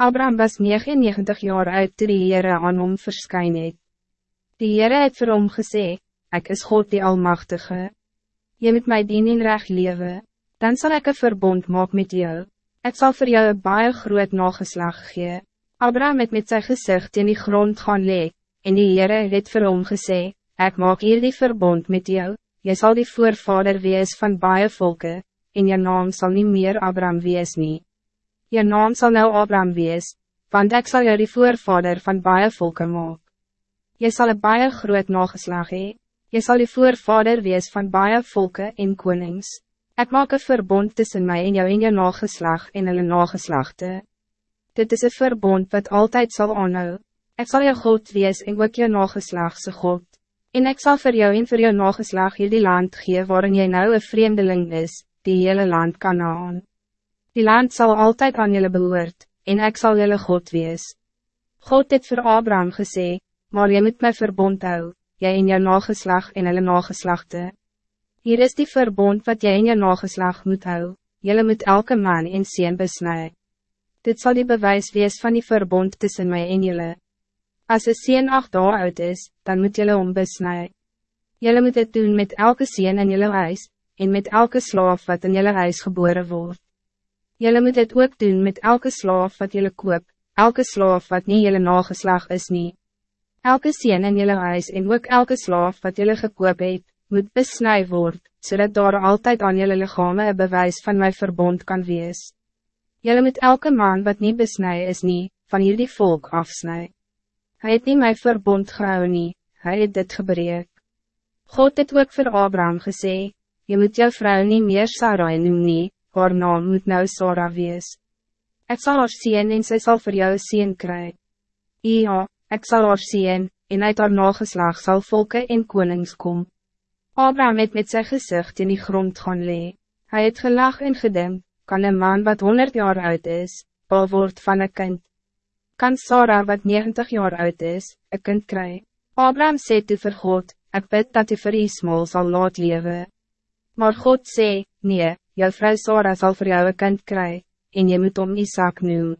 Abraham was 99 jaar oud toe die Heere aan hom verskyn het. Die Heere het vir hom gesê, Ek is God die Almachtige. Je moet mij dien in recht leven, dan zal ik een verbond maken met jou. Ik zal voor jou een baie groot nageslag gee. Abraham het met zijn gezicht in die grond gaan leek, en die Heere het vir hom gesê, Ek maak hier die verbond met jou, jy zal die voorvader wees van baie volken, en je naam zal niet meer Abraham wees nie. Je naam zal nou Abraham wees, want ik zal jou die voorvader van baie volken maak. Jy zal een baie groot nageslag hee, jy zal die voorvader wees van baie volken en konings. Ik maak een verbond tussen mij en jou en jou nageslag en hulle nageslachte. Dit is een verbond wat altijd zal aanhou. Ik zal jou God wees en ook jou nageslagse God. En ik zal voor jou en voor jou nageslag hier die land gee waarin jy nou een vreemdeling is, die hele land kan aan. Die land zal altijd aan jullie behoort, en ik zal jullie God wees. God het voor Abraham gesê, maar je moet mij verbond hou, jy en jou nageslag en hulle nageslachte. Hier is die verbond wat jy en jou nageslag moet hou, jullie moet elke man en sien besnij. Dit zal die bewijs wees van die verbond tussen mij en jullie. Als een sien acht dagen oud is, dan moet jullie om besnij. Jullie moet het doen met elke sien in jullie huis, en met elke slaaf wat in jullie huis geboren wordt. Jullie moet het ook doen met elke slaaf wat jullie koop, elke slaaf wat niet jullie nageslag is niet. Elke sien in jullie huis en ook elke slaaf wat jullie gekoop het, moet besnij worden, zodat daar altijd aan jullie lichamen een bewijs van mijn verbond kan wees. Jullie moet elke man wat niet besnij is niet, van jullie volk afsnij. Hij het niet mijn verbond gehou nie, hij het dit gebreek. God het ook voor Abraham gezegd, je moet jou vrouw niet meer Sarai noem nie, haar naam moet nou Sarah wees. Ik zal haar zien en zij zal voor jou zien krijgen. Ja, ik zal haar zien, en uit haar nageslag zal volken en konings kom. Abraham het met zijn gezicht in die grond gaan lee. Hij het gelag en gedem, kan een man wat 100 jaar oud is, al word van een kind. Kan Sarah wat 90 jaar oud is, een kind krijgen. Abraham sê toe vir God, ek bid dat hy vir Ismael sal laat leven. Maar God sê, nee, jou vrou Sarah zal voor jou een kind krijgen, en je moet om Isaac noem.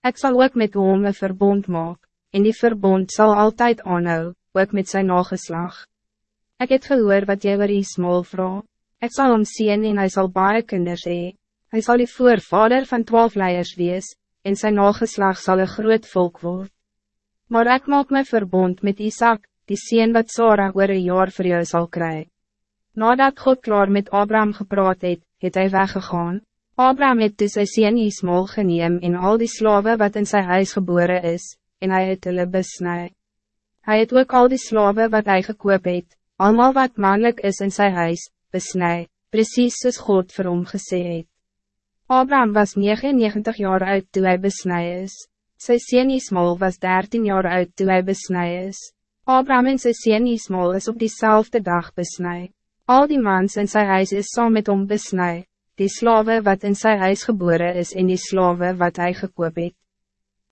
Ik zal ook met hom een verbond maken, en die verbond zal altijd aanhou, ook met zijn nageslag. Ik het gehoor wat jy oor Ismael vraag. Ik zal hom zien en hij zal baie kinders hee. Hij zal die voorvader van twaalf leiers wees, en zijn nageslag zal een groot volk worden. Maar ik maak mijn verbond met Isaac, die sien wat Sarah oor een jaar voor jou zal krijgen. Nadat God klaar met Abraham gepraat het, het hy weggegaan. Abraham het dus sy sien Ismael geneem en al die slaven wat in zijn huis geboren is, en hij het hulle besnij. Hij het ook al die slaven wat hij gekoop het, allemaal wat mannelijk is in zijn huis, besnij, precies soos God vir hom gesê het. Abraham was 99 jaar oud toen hij besnij is. Sy sien Ismael was 13 jaar oud toen hij besnij is. Abraham en sy sien Ismael is op diezelfde dag besnij. Al die mans in zijn huis is saam met hom besnij, die slawe wat in zijn huis geboren is en die slawe wat hij gekoop het.